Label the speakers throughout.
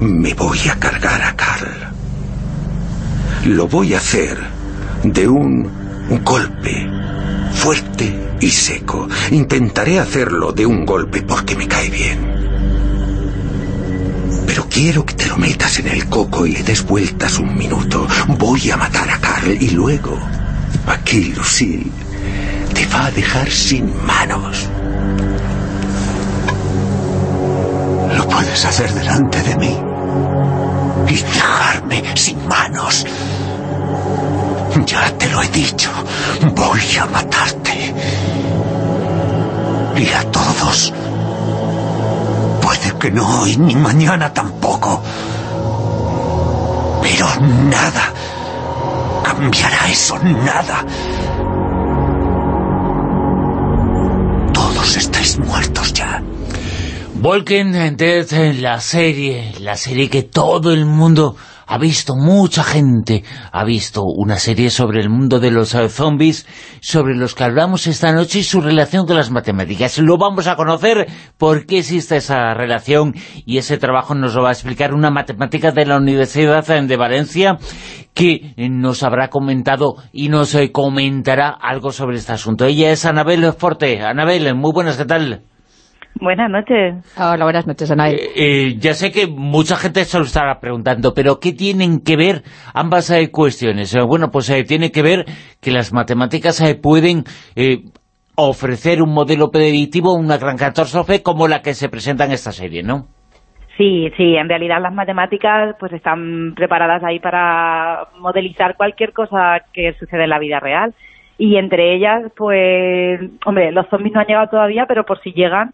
Speaker 1: Me voy a cargar a Carl. Lo voy a hacer de un golpe fuerte y seco. Intentaré hacerlo de un golpe porque me cae bien. Pero quiero que te lo metas en el coco y le des vueltas un minuto. Voy a matar a Carl y luego, aquí Lucille te va a dejar sin manos. Puedes hacer delante de mí y dejarme sin manos. Ya te lo he dicho, voy a matarte. Y a todos. Puede que no hoy ni mañana tampoco. Pero nada cambiará eso, nada. Todos estáis muertos.
Speaker 2: Walking Dead, la serie, la serie que todo el mundo ha visto, mucha gente ha visto una serie sobre el mundo de los eh, zombies, sobre los que hablamos esta noche y su relación con las matemáticas. Lo vamos a conocer, por qué existe esa relación y ese trabajo nos lo va a explicar una matemática de la Universidad de Valencia que nos habrá comentado y nos eh, comentará algo sobre este asunto. Ella es Anabel Forte. Anabel, muy buenas, ¿qué tal?
Speaker 3: Buenas noches.
Speaker 4: Hola, buenas noches, Ana.
Speaker 2: Eh, eh, ya sé que mucha gente se lo estará preguntando, pero ¿qué tienen que ver ambas eh, cuestiones? bueno, pues tiene que ver que las matemáticas pueden ofrecer un modelo predictivo, una gran catástrofe como la que se presenta en esta serie, ¿no?
Speaker 3: Sí, sí, en realidad las matemáticas pues están preparadas ahí para modelizar cualquier cosa que sucede en la vida real y entre ellas, pues, hombre, los zombies no han llegado todavía, pero por si llegan,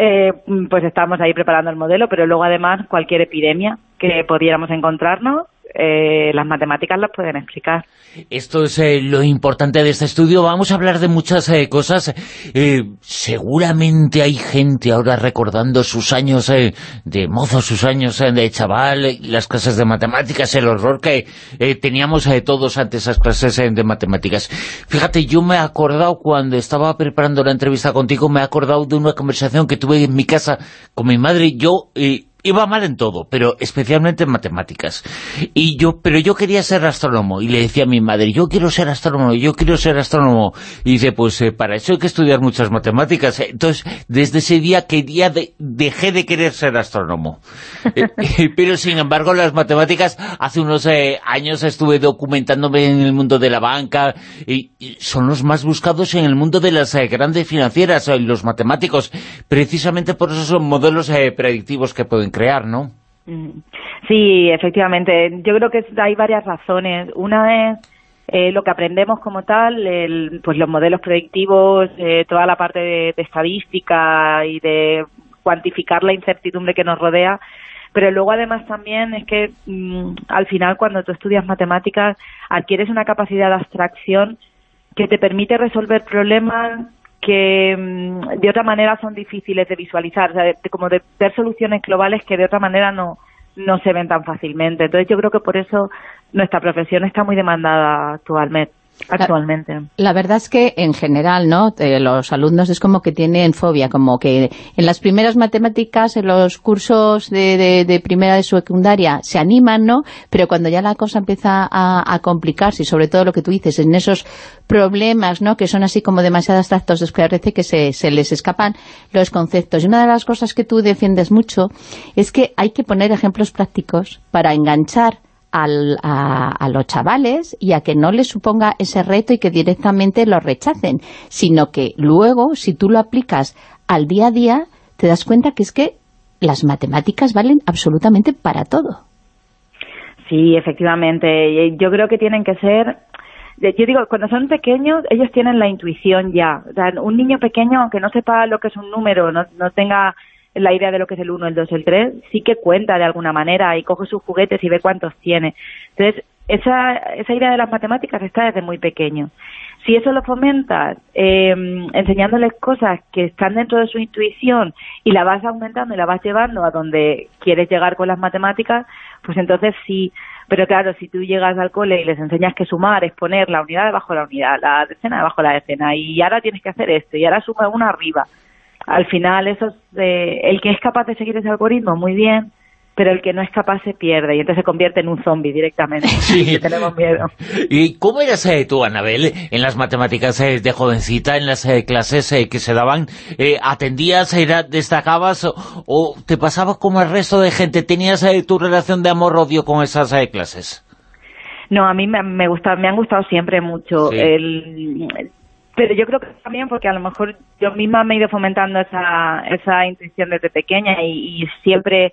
Speaker 3: eh, pues estamos ahí preparando el modelo, pero luego además cualquier epidemia que pudiéramos encontrarnos eh, las matemáticas las pueden explicar.
Speaker 2: Esto es eh, lo importante de este estudio. Vamos a hablar de muchas eh, cosas. seguramente hay gente ahora recordando sus años de mozo, sus años de chaval, las clases de matemáticas, el horror que teníamos todos ante esas clases de matemáticas. Fíjate, yo me he acordado cuando estaba preparando la entrevista contigo, me he acordado de una conversación que tuve en mi casa con mi madre. Yo iba mal en todo, pero especialmente en matemáticas. Y yo, pero yo quería ser astrónomo, y le decía a mi madre, yo quiero ser astrónomo, yo quiero ser astrónomo. Y dice, pues eh, para eso hay que estudiar muchas matemáticas. Entonces, desde ese día quería dejé de querer ser astrónomo. Eh, pero sin embargo, las matemáticas, hace unos eh, años estuve documentándome en el mundo de la banca, y, son los más buscados en el mundo de las grandes financieras, los matemáticos, precisamente por esos modelos predictivos que pueden crear, ¿no?
Speaker 3: Mm. Sí, efectivamente. Yo creo que hay varias razones. Una es eh, lo que aprendemos como tal, el, pues los modelos predictivos, eh, toda la parte de, estadística y de cuantificar la incertidumbre que nos rodea, pero luego además también es que mm, al final cuando tú estudias matemáticas adquieres una capacidad de abstracción que te permite resolver problemas que mm, de otra manera son difíciles de visualizar, o sea, como de ver soluciones globales que de otra manera no, no se ven tan fácilmente. Entonces yo creo que por eso nuestra profesión está muy demandada actualmente actualmente.
Speaker 4: La, verdad es que en general, ¿no? Eh, los alumnos es como que tienen fobia, como que en las primeras matemáticas, en los cursos de, de, primera de secundaria se animan, ¿no? Pero cuando ya la cosa empieza a, complicarse, y sobre todo lo que tú dices, en esos problemas, ¿no? Que son así como demasiado abstractos, después parece que se, se les escapan los conceptos. Y una de las cosas que tú defiendes mucho es que hay que poner ejemplos prácticos para enganchar a, los chavales y a que no les suponga ese reto y que directamente lo rechacen, sino que luego, si tú lo aplicas al día a día, te das cuenta que es que las matemáticas valen absolutamente para todo.
Speaker 3: Sí, efectivamente. Yo creo que tienen que ser... Yo digo, cuando son pequeños, ellos tienen la intuición ya. un niño pequeño, aunque no sepa lo que es un número, no, no tenga la idea de lo que es el 1, el 2, el 3, sí que cuenta de alguna manera y coge sus juguetes y ve cuántos tiene. Entonces, esa, esa idea de las matemáticas está desde muy pequeño. Si eso lo fomentas eh, enseñándoles cosas que están dentro de su intuición y la vas aumentando y la vas llevando a donde quieres llegar con las matemáticas, pues entonces sí. Pero claro, si tú llegas al cole y les enseñas que sumar es poner la unidad debajo de la unidad, la decena debajo de la decena, y ahora tienes que hacer esto, y ahora suma una arriba, al final eso el que es capaz de seguir ese algoritmo muy bien, pero el que no es capaz se pierde y entonces se convierte en un zombie directamente. Sí. tenemos miedo.
Speaker 2: ¿Y cómo eras eh, tú, Anabel, en las matemáticas eh, de jovencita, en las eh, clases que se daban? ¿Atendías, era, destacabas o, te pasaba como el resto de gente? ¿Tenías tu relación de amor-odio con esas clases?
Speaker 3: No, a mí me, me, gusta, me han gustado siempre mucho. El, pero yo creo que también porque a lo mejor yo misma me he ido fomentando esa, esa intuición desde pequeña y siempre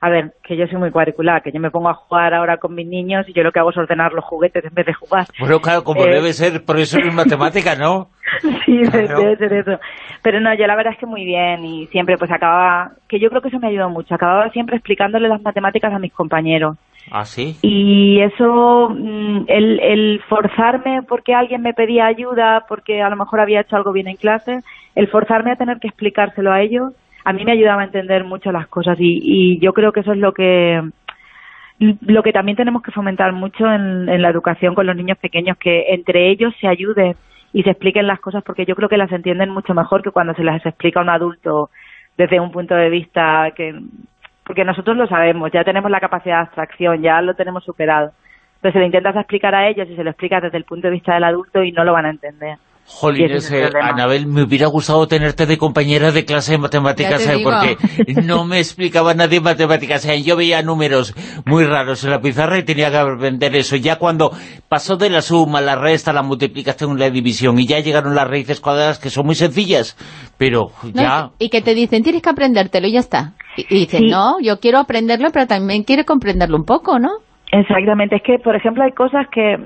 Speaker 3: a ver, que yo soy muy cuadricular, que yo me pongo a jugar ahora con mis niños y yo lo que hago es ordenar los juguetes en vez de jugar.
Speaker 2: Bueno, claro, como eh, debe ser, por eso es matemática, ¿no?
Speaker 3: sí, debe ser eso. Pero no, yo la verdad es que muy bien y siempre pues acababa, que yo creo que eso me ayudó mucho, acababa siempre explicándole las matemáticas a mis compañeros.
Speaker 2: ¿Ah?
Speaker 3: Y eso, mm, el, el forzarme porque alguien me pedía ayuda, porque a lo mejor había hecho algo bien en clase, el forzarme a tener que explicárselo a ellos, a mí me ayudaba a entender mucho las cosas y, yo creo que eso es lo que lo que también tenemos que fomentar mucho en, la educación con los niños pequeños, que entre ellos se ayuden y se expliquen las cosas, porque yo creo que las entienden mucho mejor que cuando se las explica a un adulto desde un punto de vista que... Porque nosotros lo sabemos, ya tenemos la capacidad de abstracción, ya lo tenemos superado. Entonces se lo intentas explicar a ellos y se lo explicas desde el punto de vista del adulto y no lo van a entender.
Speaker 2: Jolines, Anabel, me hubiera gustado tenerte de compañera de clase de matemáticas, ¿eh? porque no me explicaba nadie matemáticas. ¿eh? Yo veía números muy raros en la pizarra y tenía que aprender eso. Ya cuando pasó de la suma, la resta, la multiplicación, la división, y ya llegaron las raíces cuadradas, que son muy sencillas, pero ya...
Speaker 4: y que te dicen, tienes que aprendértelo y ya está. Y, y dices, no, yo quiero aprenderlo, pero también quiero comprenderlo un poco, ¿no?
Speaker 3: Exactamente, es que, por ejemplo, hay cosas que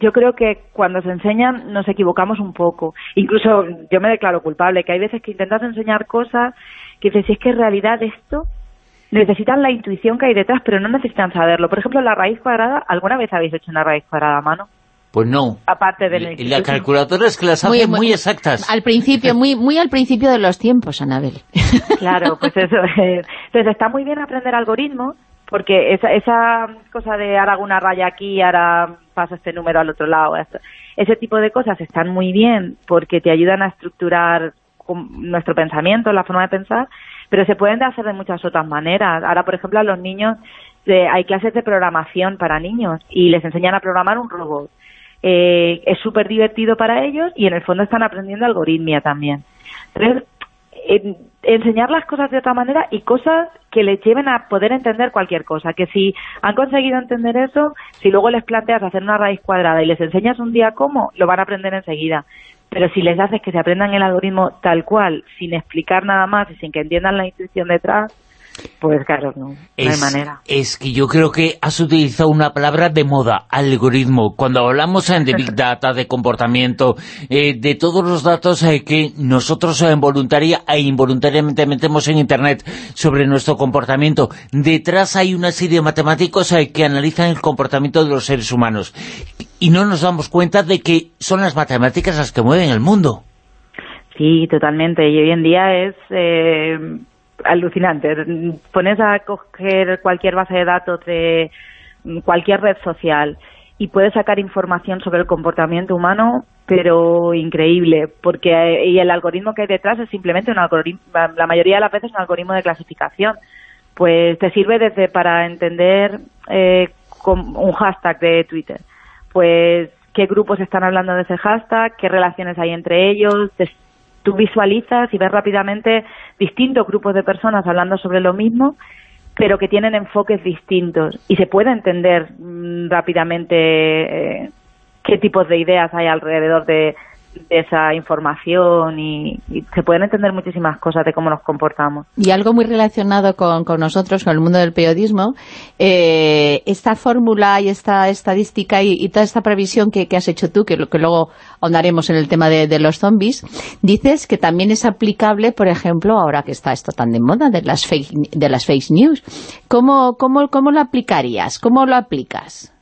Speaker 3: yo creo que cuando se enseñan nos equivocamos un poco. Incluso yo me declaro culpable, que hay veces que intentas enseñar cosas que dices, si es que en realidad esto necesitan la intuición que hay detrás, pero no necesitan saberlo. Por ejemplo, la raíz cuadrada, ¿alguna vez habéis hecho una raíz cuadrada a mano?
Speaker 2: Pues no.
Speaker 3: Aparte de
Speaker 2: Y la calculadora es que las hace muy, exactas.
Speaker 4: Al principio, muy muy al principio de los tiempos, Anabel.
Speaker 3: Claro, pues eso. Entonces está muy bien aprender algoritmos, porque esa, esa cosa de ahora hago una raya aquí, ahora paso este número al otro lado, ese tipo de cosas están muy bien porque te ayudan a estructurar nuestro pensamiento, la forma de pensar, pero se pueden hacer de muchas otras maneras. Ahora, por ejemplo, a los niños eh, hay clases de programación para niños y les enseñan a programar un robot. Eh, es súper divertido para ellos y en el fondo están aprendiendo algoritmia también. Entonces, enseñar las cosas de otra manera y cosas que les lleven a poder entender cualquier cosa. Que si han conseguido entender eso, si luego les planteas hacer una raíz cuadrada y les enseñas un día cómo, lo van a aprender enseguida. Pero si les haces que se aprendan el algoritmo tal cual, sin explicar nada más y sin que entiendan la intuición detrás, pues claro, no, es, hay manera.
Speaker 2: Es que yo creo que has utilizado una palabra de moda, algoritmo. Cuando hablamos de Big Data, de comportamiento, eh, de todos los datos eh, que nosotros en voluntaria e involuntariamente metemos en Internet sobre nuestro comportamiento, detrás hay una serie de matemáticos eh, que analizan el comportamiento de los seres humanos. Y no nos damos cuenta de que son las matemáticas las que mueven el mundo.
Speaker 3: Sí, totalmente. Y hoy en día es alucinante. Pones a coger cualquier base de datos de cualquier red social y puedes sacar información sobre el comportamiento humano, pero increíble, porque y el algoritmo que hay detrás es simplemente un algoritmo, la mayoría de las veces un algoritmo de clasificación. Pues te sirve desde para entender eh, un hashtag de Twitter, pues qué grupos están hablando de ese hashtag, qué relaciones hay entre ellos, tú visualizas y ves rápidamente distintos grupos de personas hablando sobre lo mismo, pero que tienen enfoques distintos. Y se puede entender mm, rápidamente eh, qué tipos de ideas hay alrededor de, de esa información y, se pueden entender muchísimas cosas de cómo nos comportamos.
Speaker 4: Y algo muy relacionado con, nosotros, con el mundo del periodismo, eh, esta fórmula y esta estadística y, toda esta previsión que, has hecho tú, que, que luego ahondaremos en el tema de, los zombies, dices que también es aplicable, por ejemplo, ahora que está esto tan de moda, de las fake, de las fake news. ¿Cómo, cómo, cómo lo aplicarías? ¿Cómo lo aplicas?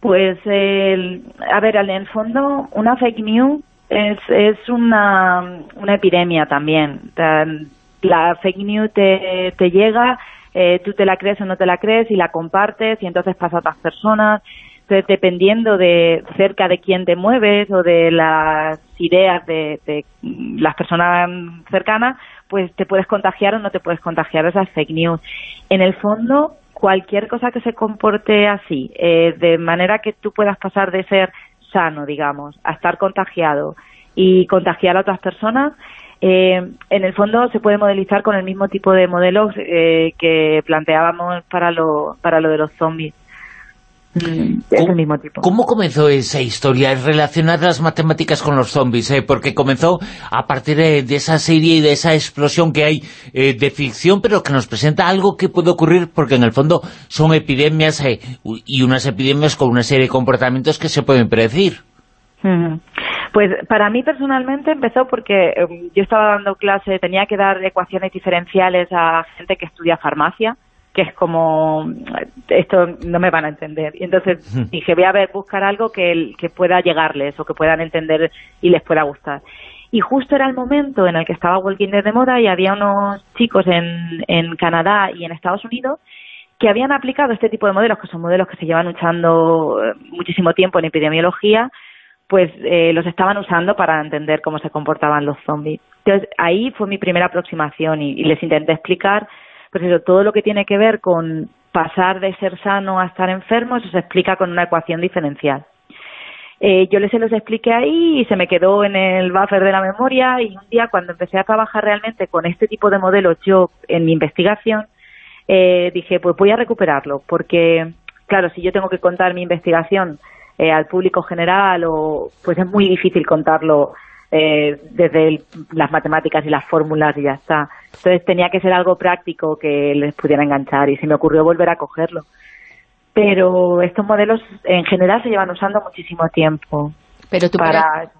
Speaker 3: Pues, el, a ver, en el fondo, una fake news es, es una, epidemia también. La fake news te, te llega, eh, tú te la crees o no te la crees y la compartes y entonces pasa a otras personas. Entonces, dependiendo de cerca de quién te mueves o de las ideas de, de las personas cercanas, pues te puedes contagiar o no te puedes contagiar, esa es fake news. En el fondo, cualquier cosa que se comporte así, eh, de manera que tú puedas pasar de ser sano, digamos, a estar contagiado y contagiar a otras personas, eh, en el fondo se puede modelizar con el mismo tipo de modelos eh, que planteábamos para lo, para lo de los zombies. Mm, es el mismo tipo.
Speaker 2: ¿Cómo comenzó esa historia? Relacionar las matemáticas con los zombies, eh, porque comenzó a partir de, esa serie y de esa explosión que hay eh, de ficción, pero que nos presenta algo que puede ocurrir, porque en el fondo son epidemias eh, y unas epidemias con una serie de comportamientos que se pueden predecir.
Speaker 3: Pues para mí personalmente empezó porque yo estaba dando clase, tenía que dar ecuaciones diferenciales a gente que estudia farmacia, que es como, esto no me van a entender. Y entonces dije, voy a ver, buscar algo que, que pueda llegarles o que puedan entender y les pueda gustar. Y justo era el momento en el que estaba Walking Dead de moda y había unos chicos en, en Canadá y en Estados Unidos que habían aplicado este tipo de modelos, que son modelos que se llevan usando eh, muchísimo tiempo en epidemiología, pues eh, los estaban usando para entender cómo se comportaban los zombies. Entonces ahí fue mi primera aproximación y les intenté explicar pues eso, todo lo que tiene que ver con pasar de ser sano a estar enfermo, eso se explica con una ecuación diferencial. Eh, yo les se los expliqué ahí y se me quedó en el buffer de la memoria y un día cuando empecé a trabajar realmente con este tipo de modelos yo en mi investigación, eh, dije pues voy a recuperarlo porque claro, si yo tengo que contar mi investigación eh, al público general o pues es muy difícil contarlo eh, desde las matemáticas y las fórmulas y ya está. Entonces tenía que ser algo práctico que les pudiera enganchar y se me ocurrió volver a cogerlo. Pero estos modelos en general se llevan usando muchísimo tiempo.
Speaker 4: Pero tú para...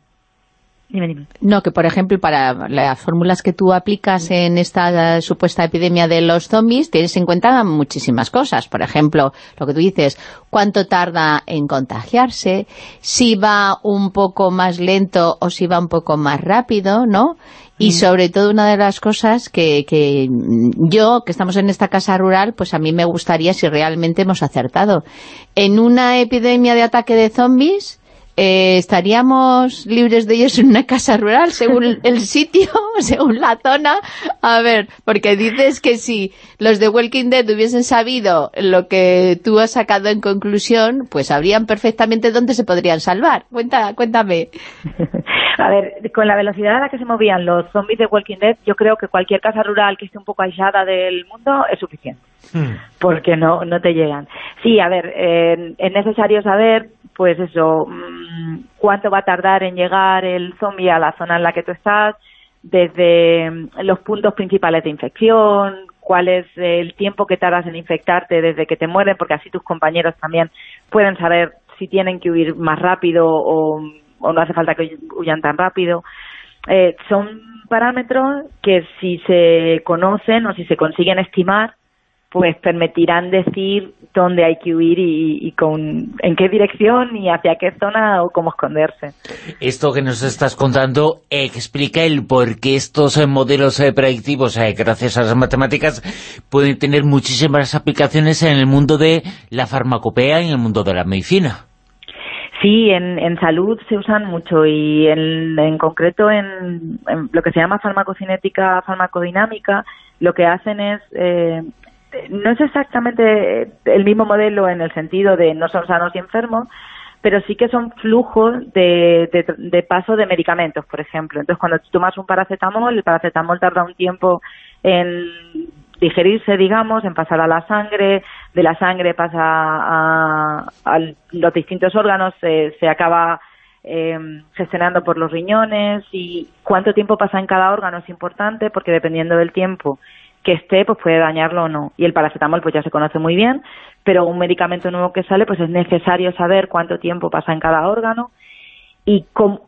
Speaker 4: No, que por ejemplo, para las fórmulas que tú aplicas en esta supuesta epidemia de los zombies, tienes en cuenta muchísimas cosas. Por ejemplo, lo que tú dices, cuánto tarda en contagiarse, si va un poco más lento o si va un poco más rápido, ¿no? Y mm. sobre todo una de las cosas que, que yo, que estamos en esta casa rural, pues a mí me gustaría si realmente hemos acertado. En una epidemia de ataque de zombies eh, estaríamos libres de ellos en una casa rural, según el sitio, según la zona. A ver, porque dices que si los de Walking Dead hubiesen sabido lo que tú has sacado en conclusión, pues sabrían perfectamente dónde se podrían salvar. Cuenta, cuéntame.
Speaker 3: A ver, con la velocidad a la que se movían los zombies de Walking Dead, yo creo que cualquier casa rural que esté un poco aislada del mundo es suficiente. Hmm. Porque no, no te llegan. Sí, a ver, eh, es necesario saber pues eso, mm, cuánto va a tardar en llegar el zombie a la zona en la que tú estás, desde mm, los puntos principales de infección, cuál es el tiempo que tardas en infectarte desde que te mueren, porque así tus compañeros también pueden saber si tienen que huir más rápido o, no hace falta que huyan tan rápido. Eh, son parámetros que si se conocen o si se consiguen estimar, pues permitirán decir dónde hay que huir y, con en qué dirección y hacia qué zona o cómo esconderse.
Speaker 2: Esto que nos estás contando explica el por qué estos eh, modelos eh, predictivos, eh, gracias a las matemáticas, pueden tener muchísimas aplicaciones en el mundo de la farmacopea y en el mundo de la medicina.
Speaker 3: Sí, en, en salud se usan mucho y en, en concreto en, lo que se llama farmacocinética, farmacodinámica, lo que hacen es eh, no es exactamente el mismo modelo en el sentido de no son sanos y enfermos, pero sí que son flujos de, de, paso de medicamentos, por ejemplo. Entonces, cuando tomas un paracetamol, el paracetamol tarda un tiempo en digerirse, digamos, en pasar a la sangre, de la sangre pasa a, los distintos órganos, se, se acaba eh, gestionando por los riñones y cuánto tiempo pasa en cada órgano es importante porque dependiendo del tiempo que esté, pues puede dañarlo o no. Y el paracetamol pues ya se conoce muy bien, pero un medicamento nuevo que sale, pues es necesario saber cuánto tiempo pasa en cada órgano y con,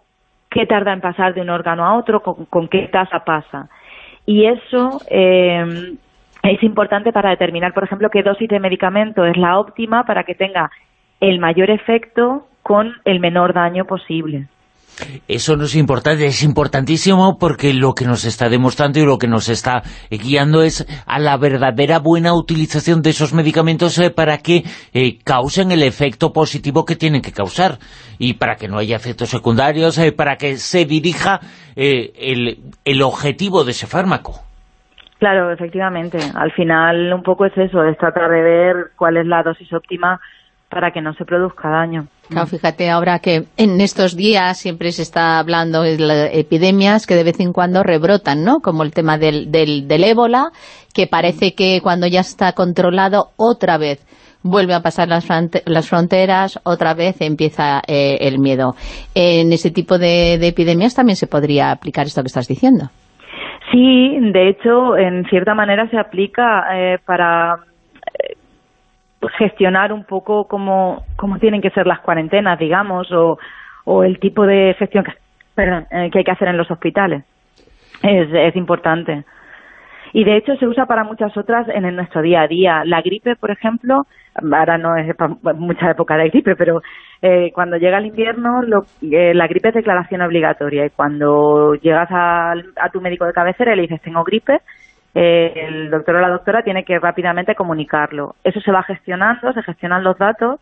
Speaker 3: qué tarda en pasar de un órgano a otro, con, qué tasa pasa. Y eso eh, es importante para determinar, por ejemplo, qué dosis de medicamento es la óptima para que tenga el mayor efecto con el menor daño posible.
Speaker 2: Eso no es importante, es importantísimo porque lo que nos está demostrando y lo que nos está guiando es a la verdadera buena utilización de esos medicamentos eh, para que eh, causen el efecto positivo que tienen que causar y para que no haya efectos secundarios, eh, para que se dirija el, el objetivo de ese fármaco.
Speaker 3: Claro, efectivamente. Al final un poco es eso, es tratar de ver cuál es la dosis óptima para que no se produzca daño.
Speaker 4: Claro, fíjate ahora que en estos días siempre se está hablando de las epidemias que de vez en cuando rebrotan, ¿no? Como el tema del, del, del ébola, que parece que cuando ya está controlado otra vez vuelve a pasar las, fronteras, otra vez empieza eh, el miedo. En ese tipo de, epidemias también se podría aplicar esto que estás diciendo.
Speaker 3: Sí, de hecho, en cierta manera se aplica eh, para gestionar un poco cómo, cómo tienen que ser las cuarentenas, digamos, o, el tipo de gestión que, que hay que hacer en los hospitales. Es, es importante. Y de hecho se usa para muchas otras en, nuestro día a día. La gripe, por ejemplo, ahora no es mucha época de gripe, pero eh, cuando llega el invierno eh, la gripe es declaración obligatoria y cuando llegas a, tu médico de cabecera y le dices tengo gripe, eh, el doctor o la doctora tiene que rápidamente comunicarlo. Eso se va gestionando, se gestionan los datos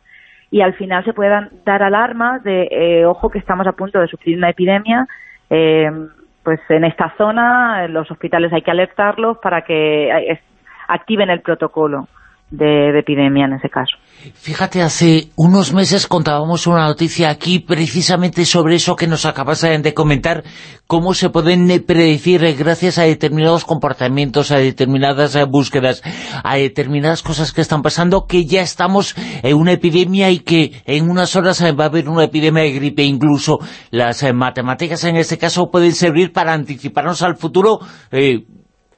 Speaker 3: y al final se pueden dar alarmas de ojo que estamos a punto de sufrir una epidemia pues en esta zona los hospitales hay que alertarlos para que activen el protocolo de, epidemia en ese caso.
Speaker 2: Fíjate, hace unos meses contábamos una noticia aquí precisamente sobre eso que nos acabas de comentar, cómo se pueden predecir eh, gracias a determinados comportamientos, a determinadas eh, búsquedas, a determinadas cosas que están pasando, que ya estamos en una epidemia y que en unas horas eh, va a haber una epidemia de gripe. Incluso las matemáticas en este caso pueden servir para anticiparnos al futuro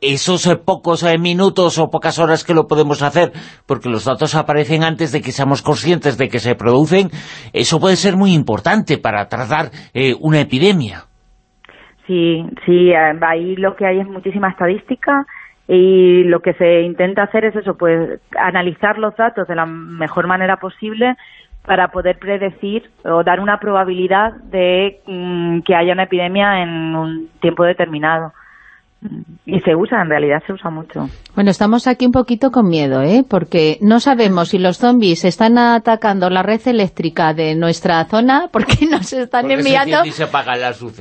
Speaker 2: esos eh, pocos eh, minutos o pocas horas que lo podemos hacer, porque los datos aparecen antes de que seamos conscientes de que se producen, eso puede ser muy importante para tratar eh, una epidemia.
Speaker 3: Sí, sí, ahí lo que hay es muchísima estadística y lo que se intenta hacer es eso, pues analizar los datos de la mejor manera posible para poder predecir o dar una probabilidad de mm, que haya una epidemia en un tiempo determinado. Y se usa, en realidad se usa mucho.
Speaker 4: Bueno, estamos aquí un poquito con miedo, ¿eh? Porque no sabemos si los zombies están atacando la red eléctrica de nuestra zona, porque nos están enviando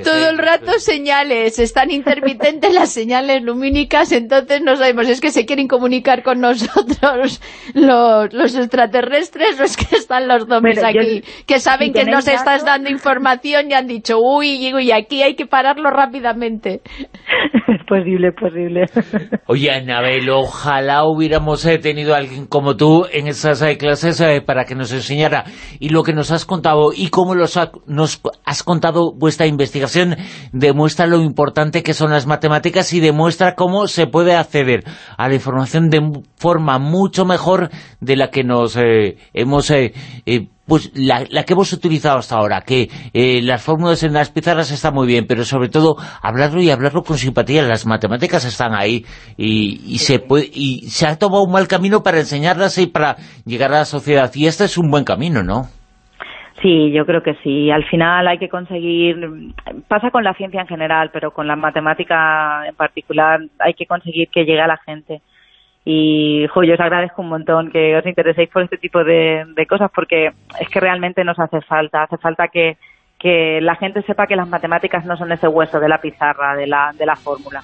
Speaker 4: todo el rato señales, están intermitentes las señales lumínicas, entonces no sabemos, es que se quieren comunicar con nosotros los, extraterrestres, los que están los zombies aquí, que saben que nos estás dando información y han dicho, uy, uy, aquí hay que pararlo rápidamente.
Speaker 3: posible, posible.
Speaker 2: Oye, Anabel, ojalá hubiéramos eh, tenido a alguien como tú en esas eh, clases eh, para que nos enseñara. Y lo que nos has contado y cómo nos has contado vuestra investigación demuestra lo importante que son las matemáticas y demuestra cómo se puede acceder a la información de forma mucho mejor de la que nos hemos pues la, que hemos utilizado hasta ahora, que eh, las fórmulas en las pizarras están muy bien, pero sobre todo hablarlo y hablarlo con simpatía, las matemáticas están ahí y, se puede, y se ha tomado un mal camino para enseñarlas y para llegar a la sociedad, y este es un buen camino, ¿no?
Speaker 3: Sí, yo creo que sí. Al final hay que conseguir, pasa con la ciencia en general, pero con la matemática en particular, hay que conseguir que llegue a la gente y jo, yo os agradezco un montón que os intereséis por este tipo de, cosas porque es que realmente nos hace falta, hace falta que, que la gente sepa que las matemáticas no son ese hueso de la pizarra, de la, de la fórmula.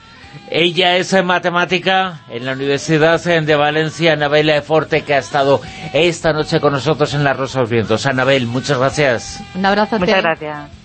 Speaker 2: Ella es matemática en la Universidad de Valencia, Anabel Forte, que ha estado esta noche con nosotros en La Rosa de los Vientos. Anabel, muchas gracias.
Speaker 4: Un abrazo.
Speaker 3: Muchas gracias.